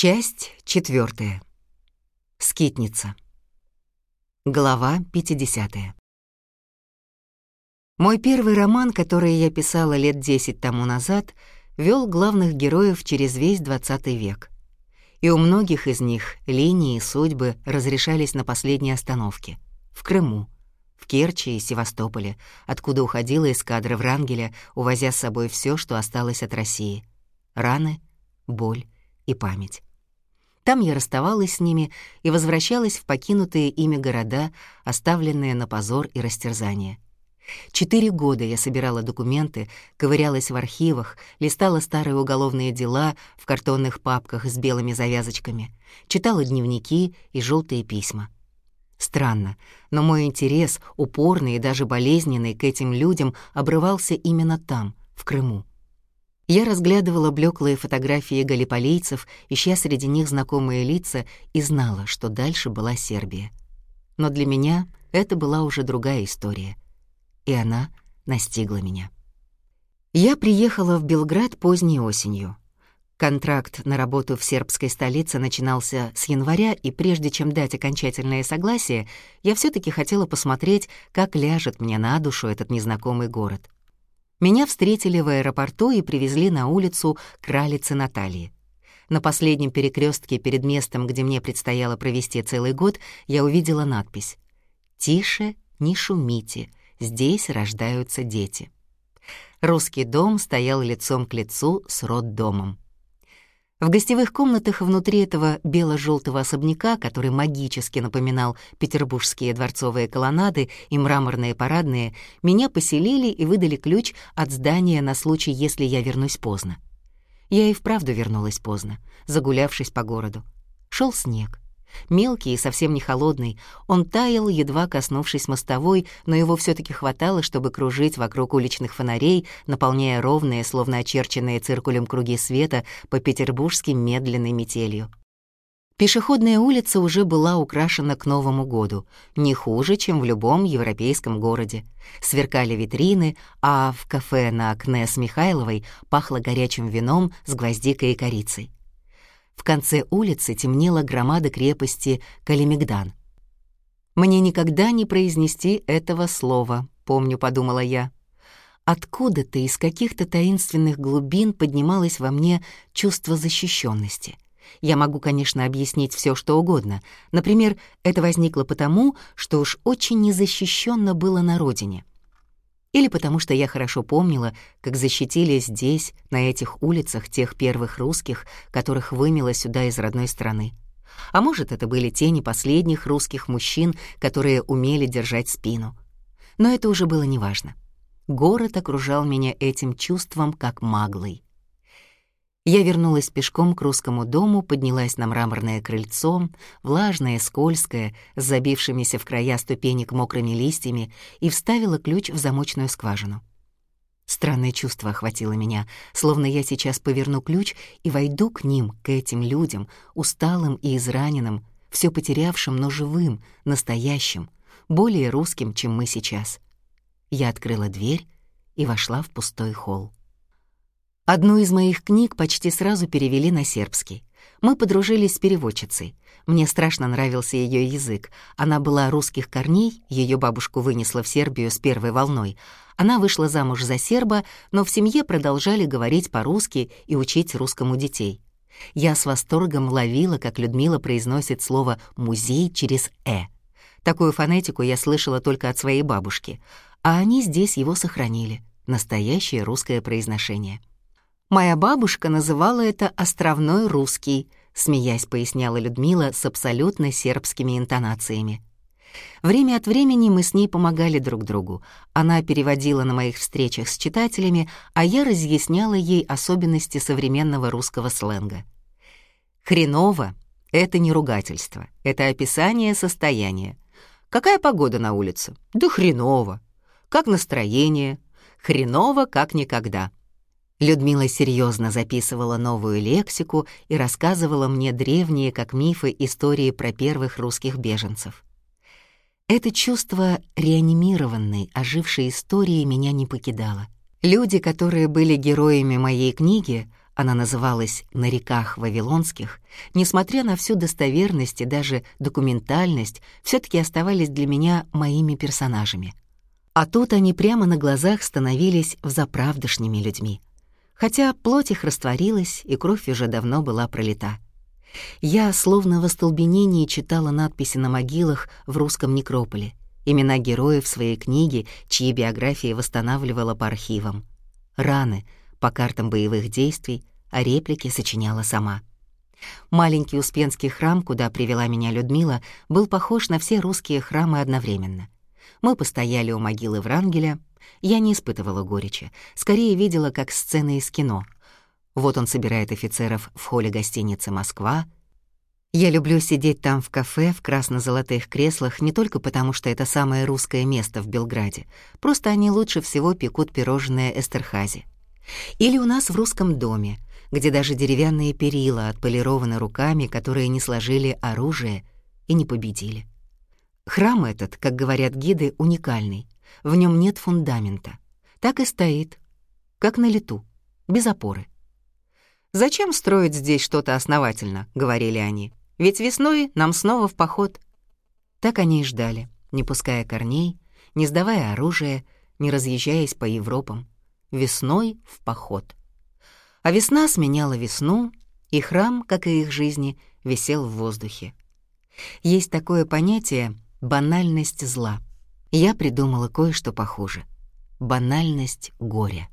Часть четвертая. Скитница. Глава 50. Мой первый роман, который я писала лет десять тому назад, вел главных героев через весь XX век. И у многих из них линии и судьбы разрешались на последней остановке — в Крыму, в Керчи и Севастополе, откуда уходила эскадра Врангеля, увозя с собой все, что осталось от России — раны, боль и память. Там я расставалась с ними и возвращалась в покинутые ими города, оставленные на позор и растерзание. Четыре года я собирала документы, ковырялась в архивах, листала старые уголовные дела в картонных папках с белыми завязочками, читала дневники и желтые письма. Странно, но мой интерес, упорный и даже болезненный к этим людям, обрывался именно там, в Крыму. Я разглядывала блеклые фотографии галиполийцев, ища среди них знакомые лица, и знала, что дальше была Сербия. Но для меня это была уже другая история. И она настигла меня. Я приехала в Белград поздней осенью. Контракт на работу в сербской столице начинался с января, и прежде чем дать окончательное согласие, я все таки хотела посмотреть, как ляжет мне на душу этот незнакомый город — меня встретили в аэропорту и привезли на улицу Кралицы Натальи. На последнем перекрестке перед местом, где мне предстояло провести целый год, я увидела надпись «Тише, не шумите, здесь рождаются дети». Русский дом стоял лицом к лицу с роддомом. В гостевых комнатах внутри этого бело-желтого особняка, который магически напоминал петербургские дворцовые колоннады и мраморные парадные, меня поселили и выдали ключ от здания на случай, если я вернусь поздно. Я и вправду вернулась поздно, загулявшись по городу. Шел снег. Мелкий и совсем не холодный, он таял, едва коснувшись мостовой, но его все таки хватало, чтобы кружить вокруг уличных фонарей, наполняя ровные, словно очерченные циркулем круги света по петербургским медленной метелью. Пешеходная улица уже была украшена к Новому году, не хуже, чем в любом европейском городе. Сверкали витрины, а в кафе на окне с Михайловой пахло горячим вином с гвоздикой и корицей. В конце улицы темнела громада крепости Калимигдан. «Мне никогда не произнести этого слова», — помню, подумала я. Откуда-то из каких-то таинственных глубин поднималось во мне чувство защищенности. Я могу, конечно, объяснить все, что угодно. Например, это возникло потому, что уж очень незащищенно было на родине или потому что я хорошо помнила, как защитили здесь, на этих улицах, тех первых русских, которых вымело сюда из родной страны. А может, это были тени последних русских мужчин, которые умели держать спину. Но это уже было неважно. Город окружал меня этим чувством, как маглой. Я вернулась пешком к русскому дому, поднялась на мраморное крыльцо, влажное, скользкое, с забившимися в края ступенек мокрыми листьями, и вставила ключ в замочную скважину. Странное чувство охватило меня, словно я сейчас поверну ключ и войду к ним, к этим людям, усталым и израненным, все потерявшим, но живым, настоящим, более русским, чем мы сейчас. Я открыла дверь и вошла в пустой холл. Одну из моих книг почти сразу перевели на сербский. Мы подружились с переводчицей. Мне страшно нравился ее язык. Она была русских корней, ее бабушку вынесла в Сербию с первой волной. Она вышла замуж за серба, но в семье продолжали говорить по-русски и учить русскому детей. Я с восторгом ловила, как Людмила произносит слово «музей» через «э». Такую фонетику я слышала только от своей бабушки, а они здесь его сохранили. Настоящее русское произношение. Моя бабушка называла это «островной русский», смеясь поясняла Людмила с абсолютно сербскими интонациями. Время от времени мы с ней помогали друг другу. Она переводила на моих встречах с читателями, а я разъясняла ей особенности современного русского сленга. «Хреново» — это не ругательство, это описание состояния. Какая погода на улице? Да хреново. Как настроение? Хреново, как никогда. Людмила серьезно записывала новую лексику и рассказывала мне древние, как мифы, истории про первых русских беженцев. Это чувство реанимированной, ожившей истории меня не покидало. Люди, которые были героями моей книги, она называлась «На реках Вавилонских», несмотря на всю достоверность и даже документальность, все таки оставались для меня моими персонажами. А тут они прямо на глазах становились взаправдышними людьми. Хотя плоть их растворилась, и кровь уже давно была пролита. Я словно в остолбенении читала надписи на могилах в русском некрополе, имена героев своей книги, чьи биографии восстанавливала по архивам. Раны — по картам боевых действий, а реплики сочиняла сама. Маленький Успенский храм, куда привела меня Людмила, был похож на все русские храмы одновременно. Мы постояли у могилы Врангеля. Я не испытывала горечи, скорее видела, как сцены из кино. Вот он собирает офицеров в холле гостиницы «Москва», я люблю сидеть там в кафе в красно-золотых креслах не только потому, что это самое русское место в Белграде, просто они лучше всего пекут пирожное Эстерхази. Или у нас в русском доме, где даже деревянные перила отполированы руками, которые не сложили оружие и не победили. Храм этот, как говорят гиды, уникальный. В нем нет фундамента. Так и стоит, как на лету, без опоры. «Зачем строить здесь что-то основательно?» — говорили они. «Ведь весной нам снова в поход». Так они и ждали, не пуская корней, не сдавая оружие, не разъезжаясь по Европам весной в поход. А весна сменяла весну, и храм, как и их жизни, висел в воздухе. Есть такое понятие «банальность зла». Я придумала кое-что похуже. Банальность горя.